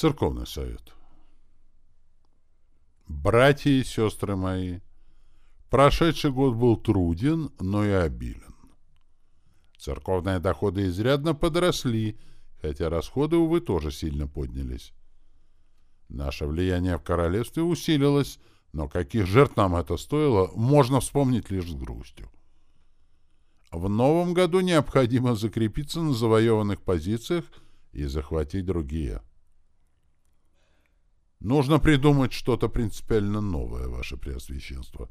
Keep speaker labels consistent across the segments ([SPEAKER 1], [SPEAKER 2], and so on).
[SPEAKER 1] Церковный совет. Братья и сестры мои, прошедший год был труден, но и обилен. Церковные доходы изрядно подросли, хотя расходы, увы, тоже сильно поднялись. Наше влияние в королевстве усилилось, но каких жертв нам это стоило, можно вспомнить лишь с грустью. В новом году необходимо закрепиться на завоеванных позициях и захватить другие. Нужно придумать что-то принципиально новое, ваше преосвященство.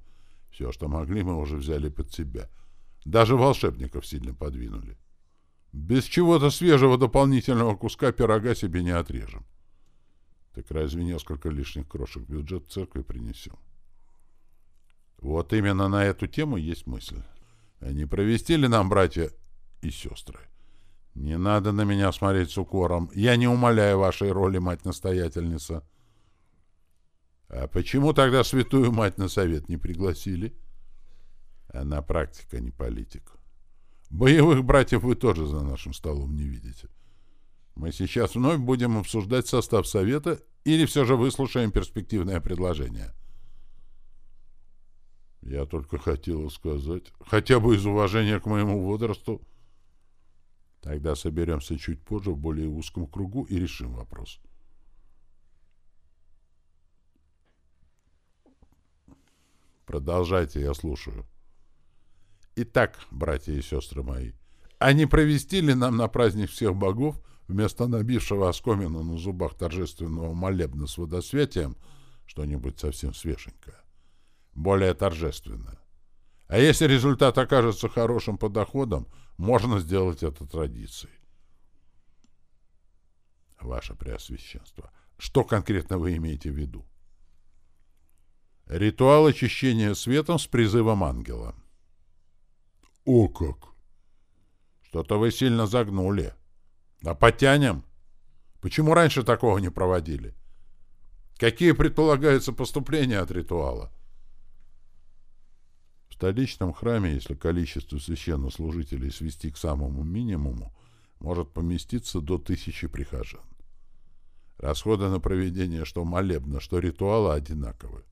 [SPEAKER 1] Все, что могли, мы уже взяли под себя. Даже волшебников сильно подвинули. Без чего-то свежего дополнительного куска пирога себе не отрежем. Так разве несколько лишних крошек бюджет церкви принесем? Вот именно на эту тему есть мысль. А не провести ли нам, братья и сестры? Не надо на меня смотреть с укором. Я не умоляю вашей роли, мать-настоятельница. А почему тогда святую мать на совет не пригласили? Она практика, не политик. Боевых братьев вы тоже за нашим столом не видите. Мы сейчас вновь будем обсуждать состав совета или все же выслушаем перспективное предложение? Я только хотела сказать, хотя бы из уважения к моему возрасту. Тогда соберемся чуть позже в более узком кругу и решим вопрос. Продолжайте, я слушаю. Итак, братья и сестры мои, а не провести ли нам на праздник всех богов вместо набившего оскомину на зубах торжественного молебна с водосветием что-нибудь совсем свеженькое? более торжественно. А если результат окажется хорошим по доходам, можно сделать это традицией. Ваше Преосвященство, что конкретно вы имеете в виду? Ритуал очищения светом с призывом ангела. О как! Что-то вы сильно загнули. А потянем? Почему раньше такого не проводили? Какие предполагаются поступления от ритуала? столичном храме, если количество священнослужителей свести к самому минимуму, может поместиться до тысячи прихожан. Расходы на проведение что молебна, что ритуала одинаковы.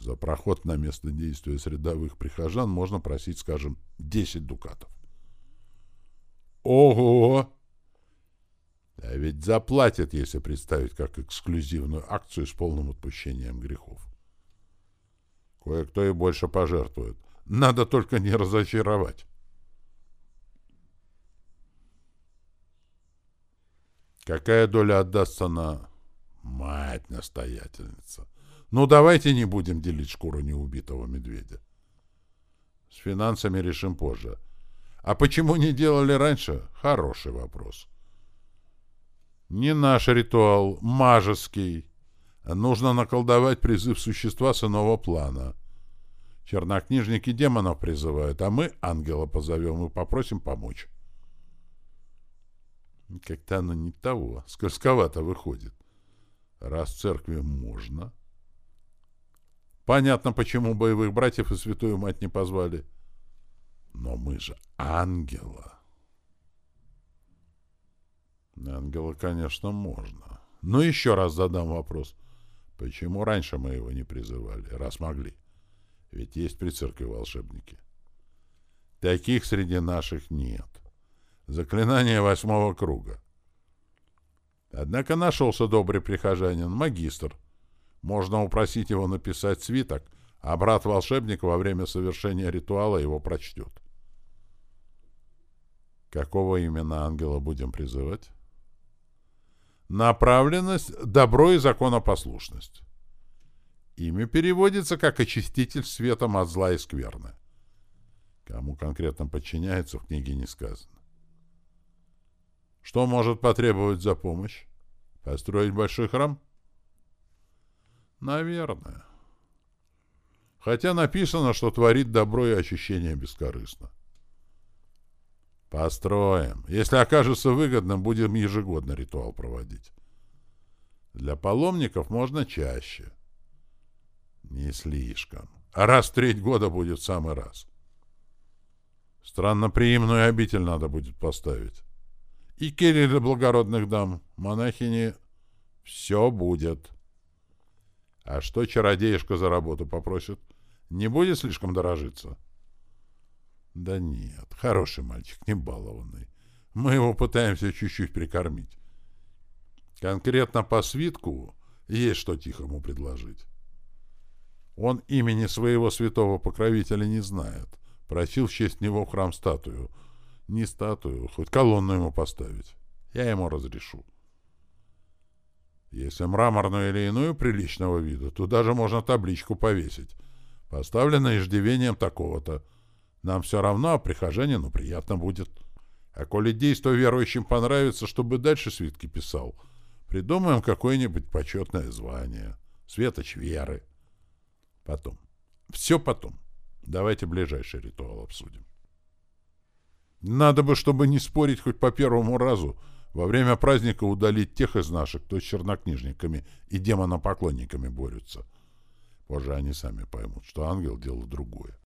[SPEAKER 1] За проход на место действия средовых прихожан можно просить, скажем, 10 дукатов. Ого! А ведь заплатят, если представить как эксклюзивную акцию с полным отпущением грехов. Кое-кто и больше пожертвует. Надо только не разочаровать. Какая доля отдастся на... Мать-настоятельница. Ну, давайте не будем делить шкуру неубитого медведя. С финансами решим позже. А почему не делали раньше? Хороший вопрос. Не наш ритуал, мажеский. Нужно наколдовать призыв существа с иного плана. Чернокнижники демонов призывают, а мы ангела позовем и попросим помочь. Как-то оно не того, скользковато выходит. Раз в церкви можно. Понятно, почему боевых братьев и святую мать не позвали. Но мы же ангела. Ангела, конечно, можно. Но еще раз задам вопрос — Почему раньше мы его не призывали, раз могли? Ведь есть при церкви волшебники. Таких среди наших нет. Заклинание восьмого круга. Однако нашелся добрый прихожанин, магистр. Можно упросить его написать свиток, а брат-волшебник во время совершения ритуала его прочтет. Какого именно ангела будем призывать? Направленность — добро и законопослушность. Имя переводится как «очиститель светом от зла и скверны». Кому конкретно подчиняется, в книге не сказано. Что может потребовать за помощь? Построить большой храм? Наверное. Хотя написано, что творит добро и очищение бескорыстно. Построим. Если окажется выгодным, будем ежегодно ритуал проводить. Для паломников можно чаще. Не слишком. А раз в треть года будет в самый раз. Странноприимную обитель надо будет поставить. И кельи для благородных дам. Монахини Все будет. А что чародеюшка за работу попросит? Не будет слишком дорожиться? Да нет, хороший мальчик, не балованный. Мы его пытаемся чуть-чуть прикормить. Конкретно по свитку есть что тихому предложить. Он имени своего святого покровителя не знает. Просил в честь него храм статую. Не статую, хоть колонну ему поставить. Я ему разрешу. Если мраморную или иную приличного вида, то даже можно табличку повесить. Поставлено иждивением такого-то. Нам все равно, а прихожанину приятно будет. А коли действо верующим понравится, чтобы дальше свитки писал, придумаем какое-нибудь почетное звание. Светоч веры. Потом. Все потом. Давайте ближайший ритуал обсудим. Надо бы, чтобы не спорить хоть по первому разу, во время праздника удалить тех из наших, кто с чернокнижниками и демонопоклонниками борются. Позже они сами поймут, что ангел — дело другое.